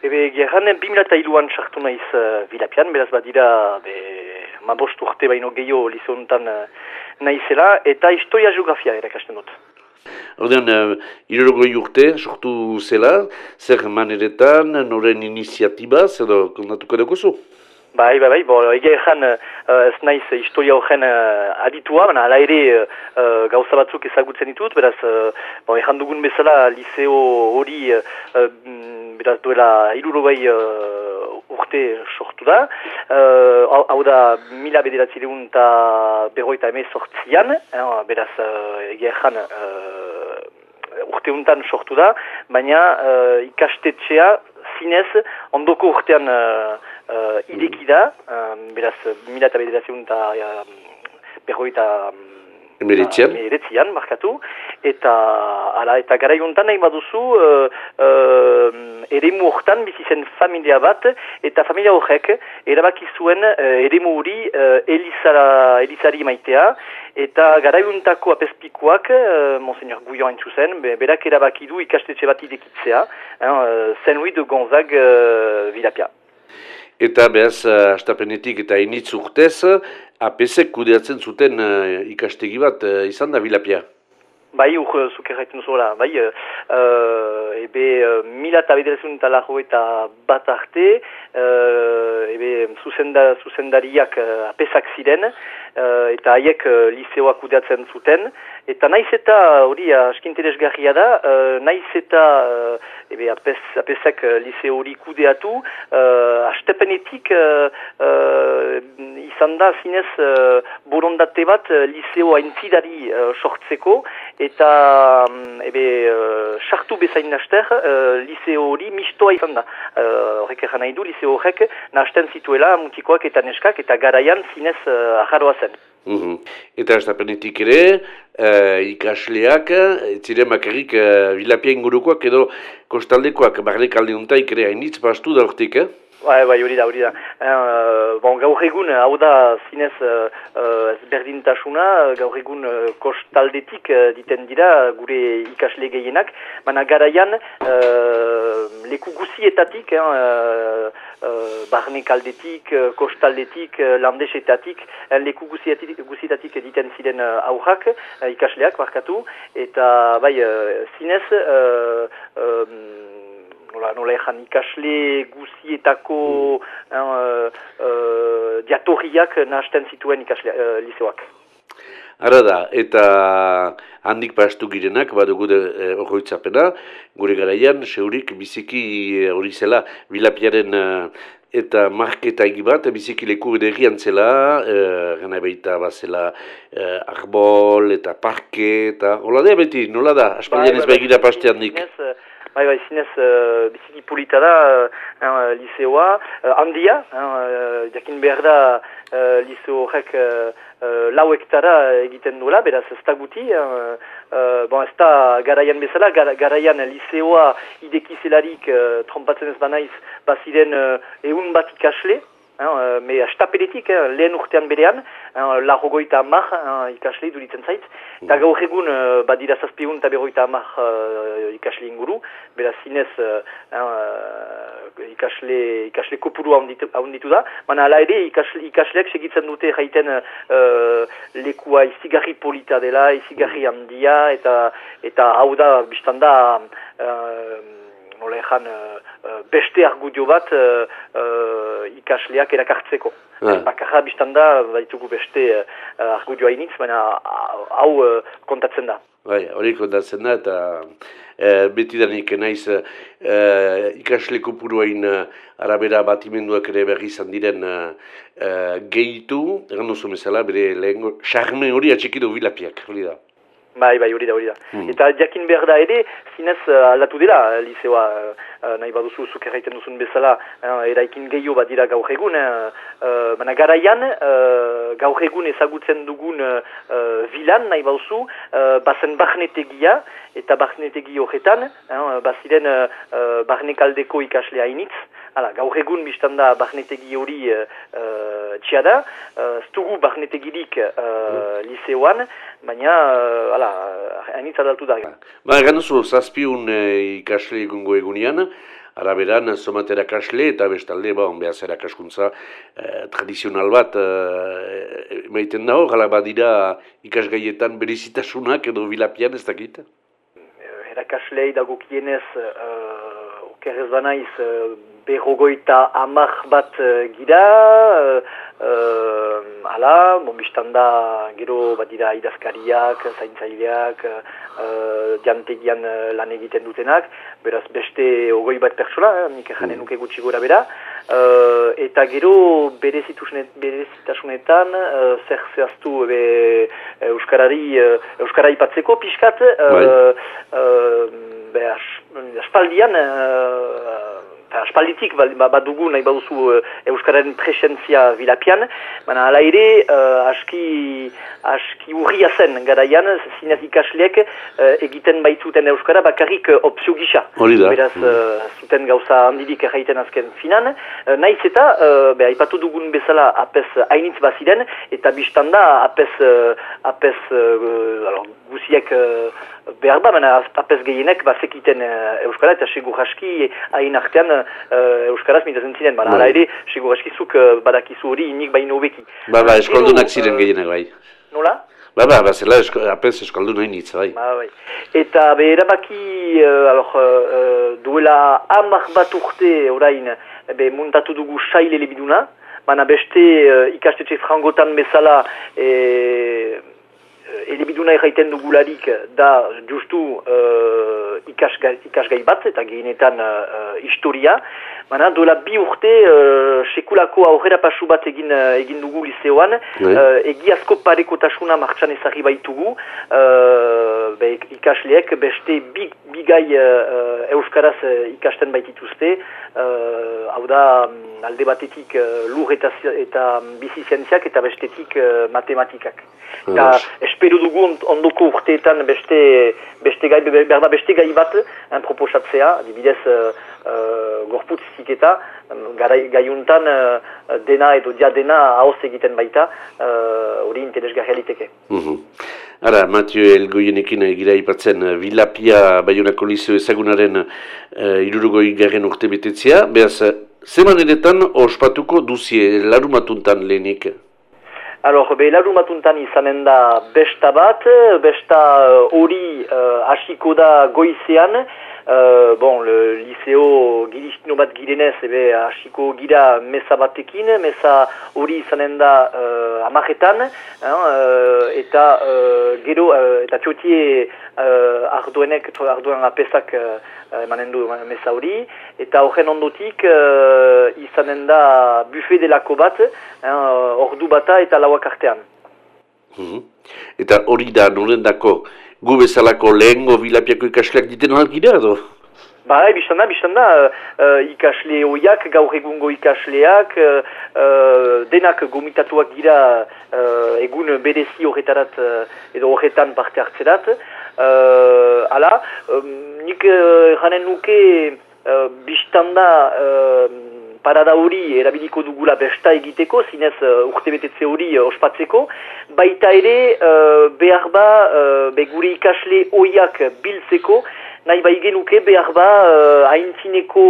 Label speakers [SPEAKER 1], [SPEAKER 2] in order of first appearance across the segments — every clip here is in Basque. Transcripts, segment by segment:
[SPEAKER 1] Ebe, gerran, 2002an sartu naiz uh, Vilapian, beraz badira, be, ma bost urte baino gehiago lizontan uh, naizela, eta historia geografia erakasten dut.
[SPEAKER 2] Ordean, uh, urte sortu zela, zer maneretan, noren iniziatibaz, edo kontatuko dugu
[SPEAKER 1] Bai, bai, bai, bo, ege ezan uh, ez naiz historia horren uh, aditua, baina ala ere uh, gauza batzuk ezagutzen ditut, beraz, uh, bo, dugun bezala liceo hori, uh, beraz duela iruro uh, urte sortu da, uh, hau da mila bederatzi legun eta berroita eme sortzian, eh, beraz, uh, ege ezan uh, urte untan sortu da, baina uh, ikastetxea zinez ondoko urtean uh, ideki da, um, beraz, mila eta bederazion eta uh,
[SPEAKER 2] Emeretzian.
[SPEAKER 1] markatu, eta ala, eta gara eguntan nahi baduzu uh, uh, eremu hortan bizizen familia bat, eta familia horrek erabaki zuen uh, eremu hori uh, elizara, elizari maitea, eta gara eguntako apespikoak, uh, Monseigneur Guyon entzuzen, be, berak erabaki du ikastetxe bat idekitzea, uh, Saint-Louis de Gonzague uh, Vilapia.
[SPEAKER 2] Eta behaz, uh, astapenetik eta initz urtez, apesek kudeatzen zuten uh, ikastegi bat izan da bilapia?
[SPEAKER 1] Bai, ur, zuke gaiten zuela, bai, uh, ebe uh, mila eta bederezun eta lago eta bat arte, uh, ebe zuzenda, zuzendariak uh, apesak ziren, uh, eta haiek uh, liseoak kudeatzen zuten, eta naiz eta hori askinteresgarria da, uh, naiz eta uh, ebe apes, apesek uh, liseo hori kudeatu, uh, astepenetik uh, uh, izan da zinez uh, borondate bat uh, liseo haintzidari uh, sortzeko, eta um, ebe sartu uh, bezain naster uh, liseo hori mistoa izan da. Horrek uh, nahi du, liseo horrek nasten zituela mutikoak eta neskak, eta garaian zinez uh, aharoa zen.
[SPEAKER 2] Mm Eta ez ere, uh, ikasleak, ziren bakarrik uh, bilapia ingurukoak edo kostaldekoak barrek alde nuntaik ere hainitz bastu da hortik, eh?
[SPEAKER 1] Bai, bai, hori da, hori da. Uh, bon, gaur egun, hau da, zinez, uh, ezberdintasuna, gaur egun uh, kostaldetik uh, diten dira, gure ikasle gehienak, baina garaian, uh, leku guzietatik, uh, uh, barne kaldetik, uh, kostaldetik, uh, landesetatik, uh, leku guzietatik diten ziren aurrak, uh, ikasleak, barkatu, eta, bai, uh, zinez, um, ezan ikasle guzietako mm. uh, uh, diatorriak nahazten zituen ikasle uh, liseoak.
[SPEAKER 2] Ara da, eta handik pastu girenak, badugu horroitzapena, eh, gure garaian, seurik biziki hori zela, bilapiaren eta marketa egibat, biziki leku edegian zela, e, gana baita bazela arbol eta parke, eta hola da beti, nola da, aspaldian bai, ez bai, begira paste handik.
[SPEAKER 1] Bai, bai, zinez, uh, biziki polita da, uh, liseoa, uh, handia, uh, jakin behar da, uh, liseo horrek uh, uh, lau hektara egiten duela, beraz ez da guti, uh, uh, bon, ez da garaian bezala, gar, garaian liseoa idekizelarik, uh, trompatzen ez banaiz, baziren uh, eun bat ikasle, Uh, me astapeletik, uh, lehen urtean berean, uh, larrogoita amar uh, ikasle duritzen zait. Eta mm. gaur egun, uh, badira zazpigun eta berroita amar uh, ikasle inguru, beraz zinez uh, uh, ikasle, ikasle kopuru ahonditu da. Baina ala ere ikasle, ikasleak segitzen dute jaiten uh, lekua izigarri polita dela, izigarri handia, eta, eta hau da, biztanda, uh, nola ezan uh, beste argudio bat uh, ikasleak erakartzeko. Yeah. Bakarra biztan da, baitugu beste argudio hainitz, baina hau kontatzen da.
[SPEAKER 2] Bai, hori kontatzen da, eta uh, beti da nik naiz uh, ikasle kopuruain uh, arabera batimenduak ere berri izan diren uh, gehitu, egan duzu mesela, bere lehen, charme hori atxekidu bilapiak, hori da.
[SPEAKER 1] Bai, bai, hori da, hori da. Hmm. Eta jakin behar da ere, zinez uh, aldatu dela, uh, liseoa, uh, nahi baduzu, zuk erraiten duzun bezala, uh, eraikin gehiago bat dira gaur egun. Uh, uh, garaian, uh, gaur egun ezagutzen dugun uh, vilan, nahi baduzu, uh, bazen barnetegia, eta barnetegi horretan, uh, baziren uh, barnekaldeko ikaslea initz, Hala, gaur egun biztan da barnetegi hori uh, uh, txia da, uh, ztugu barnetegirik uh, liseoan, baina, uh, hala, hainitza daltu da.
[SPEAKER 2] Ba, egan duzu, zazpiun ikasle egungo egunean, araberan somat erakasle eta bestalde, bon, behaz erakaskuntza eh, tradizional bat eh, dago, gala badira ikasgaietan berizitasunak edo bilapian ez dakit?
[SPEAKER 1] Erakaslei dagokienez, uh, okerrez banaiz, uh, berrogoita amak bat uh, gira, Uh, ala, bon, da, gero bat dira idazkariak, zaintzaileak, uh, diantegian uh, lan egiten dutenak, beraz beste ogoi bat pertsona, eh, nik jane mm. nuke gutxi gora bera, uh, eta gero berezitasunetan, uh, zer zehaztu be, Euskarari, uh, Euskara ipatzeko pixkat, uh, uh, be, aspaldian, eta aspalditik ba, bat dugu nahi baduzu uh, Euskararen presentzia bilapian, baina ala ere uh, aski, aski urria zen garaian, zinez ikasleek uh, egiten baitzuten Euskara bakarrik uh, opzio gisa. Beraz, uh, zuten gauza handirik erraiten azken finan. Uh, naiz eta, uh, beha, ipatu dugun bezala apes hainitz baziren, eta biztanda apes, apes uh, alo, guziek uh, behar da, baina apes gehienek bazekiten uh, Euskara, eta segur aski hain artean uh, Euskaraz mitazen ziren, baina bai. ere segur askizuk uh, badakizu hori inik baino beki.
[SPEAKER 2] Ba, ba, eskoldunak ziren uh, gehienek bai.
[SPEAKER 1] Nola?
[SPEAKER 2] Ba, ba, ba, zela esko, apes eskaldu nahi nitz, bai.
[SPEAKER 1] Ba, bai. Eta be, erabaki, uh, alor, uh, duela amak bat urte orain, be, muntatu dugu saile lebiduna, baina beste uh, ikastetxe frangotan bezala, e, elebiduna erraiten dugularik da justu uh, ikasgai, ikasgai bat eta gehienetan uh, historia. Baina dola bi urte uh, sekulako aurrera pasu bat egin, uh, egin dugu liseoan. Uh, egi asko parekotasuna martxan ezagri baitugu. Uh, be, ikasleek beste bi, bi gai uh, euskaraz ikasten baitituzte. Uh, hau da alde batetik uh, lur eta, eta bizi zientziak eta bestetik uh, matematikak. Eta espero dugu ondoko urteetan beste, beste gai, berda beste gai bat en proposatzea, dibidez uh, uh, gorputz ziketa, gaiuntan uh, dena edo dia dena haoz egiten baita, hori uh, interesgarri aliteke.
[SPEAKER 2] Mm -hmm. Ara, Matio Elgoienekin egira ipatzen Vilapia Bayonako Lizeo ezagunaren uh, irurugoi garen urte betetzea, behaz, zeman eretan ospatuko duzie larumatuntan lehenik?
[SPEAKER 1] Alors, be, larumatuntan izanen da besta bat, besta hori uh, hasiko da goizean, uh, bon, le liceo giristino bat girenez, ebe hasiko gira mesa batekin, mesa hori izanen da uh, amaretan, uh, eta uh, gero, uh, eta txotie uh, arduenek, arduen apesak uh, emanen du mesa hori, eta horren ondotik uh, izanen da buffet delako bat, uh, ordu bata eta lauak artean.
[SPEAKER 2] Mhm. Eta hori da, noren dako, gu bezalako lehengo bilapiako ikasleak diten algira edo?
[SPEAKER 1] Ba, e, biztanda, biztanda, uh, ikasle oiak, gaur egungo ikasleak, uh, denak gomitatuak dira uh, egun berezi horretarat edo horretan parte hartzerat. Uh, ala, um, nik janen nuke uh, biztanda uh, parada hori erabiliko dugula besta egiteko, zinez uh, urte betetze hori uh, ospatzeko, baita ere uh, behar ba uh, be gure ikasle oiak biltzeko, nahi bai genuke behar ba uh, haintzineko,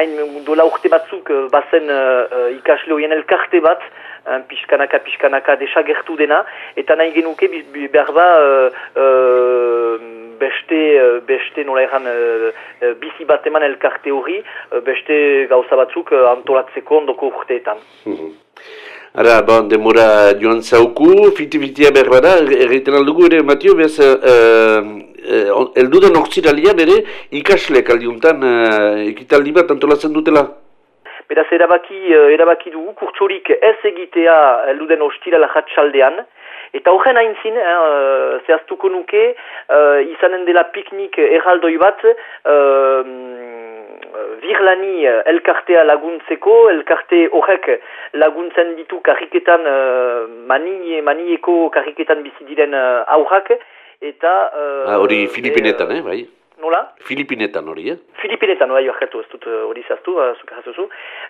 [SPEAKER 1] hain dola urte batzuk uh, bazen uh, ikasle oien elkarte bat, uh, pixkanaka, pixkanaka desagertu dena, eta nahi genuke behar ba beste, uh, beste nola erran uh, bizi bat eman elkarte hori, beste gauza batzuk antolatzeko ondoko urteetan.
[SPEAKER 2] Mhm. Ara, bon, demora joan zauku, fiti-fitia behar bada, erreiten aldugu ere, Matio, behaz, uh, uh, elduden ortsiralia bere ikasleak aldiuntan uh, ekitaldi bat antolatzen dutela?
[SPEAKER 1] Beraz, erabaki, erabaki dugu, kurtsorik ez egitea elduden ostirala jatsaldean, Eta horren hain zin, eh, zehaztuko nuke, uh, izanen dela piknik erraldoi bat, uh, virlani elkartea laguntzeko, elkarte horrek laguntzen ditu karriketan, uh, mani, manieko karriketan bizi diren uh, aurrak, eta...
[SPEAKER 2] Hori Filipinetan, eh, bai?
[SPEAKER 1] Nola?
[SPEAKER 2] Filipinetan hori, eh?
[SPEAKER 1] Filipinetan, bai, joakatu, ez dut hori uh, zaztu, uh,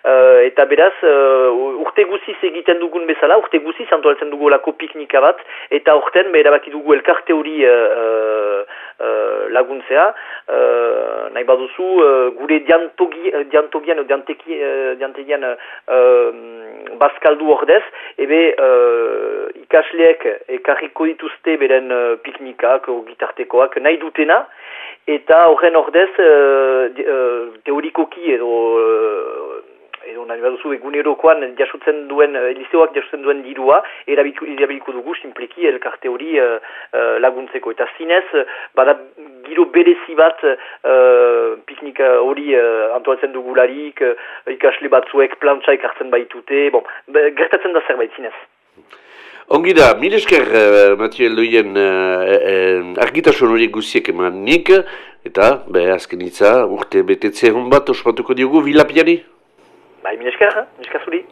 [SPEAKER 1] uh, eta beraz, uh, urte guziz egiten dugun bezala, urte guziz antolatzen dugu lako piknika bat, eta urten, erabaki dugu elkarte hori uh, uh, laguntzea, uh, nahi baduzu, uh, gure diantogi, diantogian, dianteki, uh, diantegian uh, bazkaldu ordez, ebe uh, ikasleek ekarriko dituzte beren uh, piknikak, gitartekoak, nahi dutena, eta horren ordez uh, teorikoki edo uh, edo nahi baduzu egunerokoan jasutzen duen, elizeoak jasutzen duen dirua, erabiliko dugu simpleki elkarte hori uh, laguntzeko. Eta zinez, bada giro berezi bat uh, piknika hori uh, antolatzen dugularik, uh, ikasle batzuek plantxaik hartzen baitute, bon, gertatzen da zerbait zinez.
[SPEAKER 2] Ongi da, milesker, uh, Mathieu Eldoien, uh, uh, argitasun horiek guziek eman nik, eta, be, azken itza, urte betetze hon bat, ospatuko diogu, Vilapiani?
[SPEAKER 1] Bai, milesker, milesker zuri.